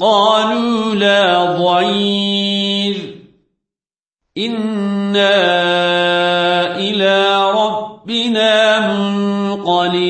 قالوا لا ضير. إنا إلى ربنا منقلبون.